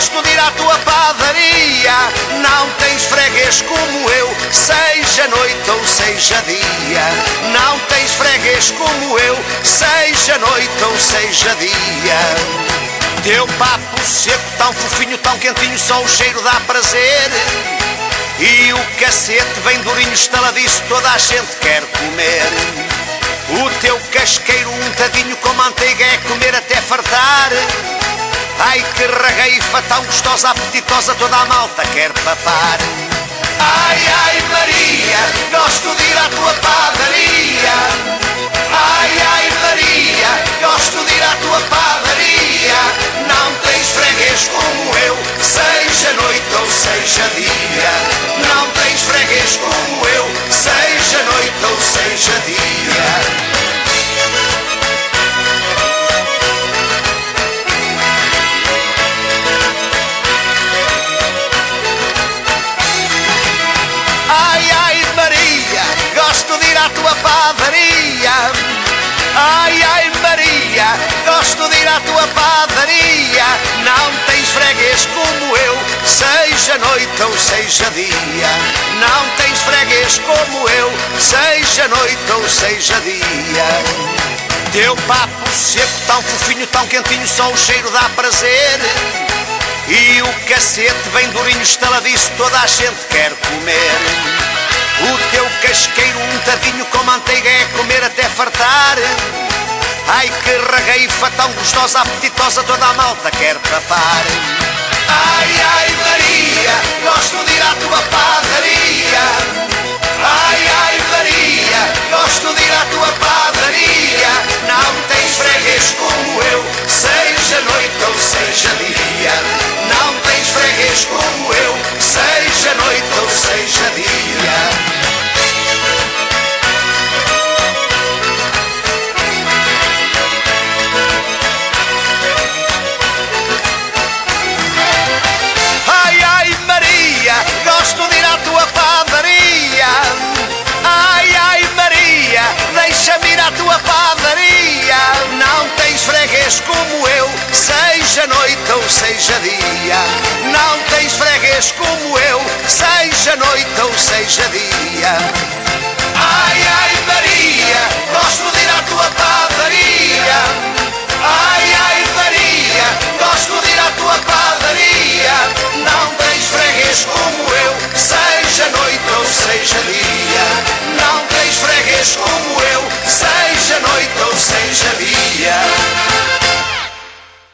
gosto de ir à tua padaria. Não tens freguês como eu, seja noite ou seja dia. Não tens freguês como eu, seja noite ou seja dia. Teu papo seco, tão fofinho, tão quentinho, só o cheiro dá prazer. E o cacete vem durinho, estaladiço, toda a gente quer comer. O teu casqueiro untadinho com manteiga é comer até fartar. Ai que ragaifa tão gostosa, apetitosa, toda a malta quer papar. Ai, ai Maria, gosto de ir à tua padaria. Ai, ai Maria, gosto de ir à tua padaria. Não tens freguês como eu, seja noite ou seja dia. Não tens freguês como eu, seja noite ou seja dia. Padaria. Ai, ai, Maria, gosto de ir à tua padaria. Não tens freguês como eu, seja noite ou seja dia. Não tens freguês como eu, seja noite ou seja dia. Teu papo seco, tão fofinho, tão quentinho, só o cheiro dá prazer. E o cacete vem durinho, estaladiço, toda a gente quer comer. O teu casqueiro untadinho com manteiga é comer até fartar. Ai que regueifa tão gostosa, apetitosa, toda a malta quer papar. Ai, ai Maria, gosto de ir à tua padaria. Ai, ai Maria, gosto de ir à tua padaria. Não tens freguês como eu, seja noite ou seja dia. Não tens freguês como eu, seja noite ou seja dia. À tua padaria. Não tens freguês como eu, seja noite ou seja dia. Não tens freguês como eu, seja noite ou seja dia.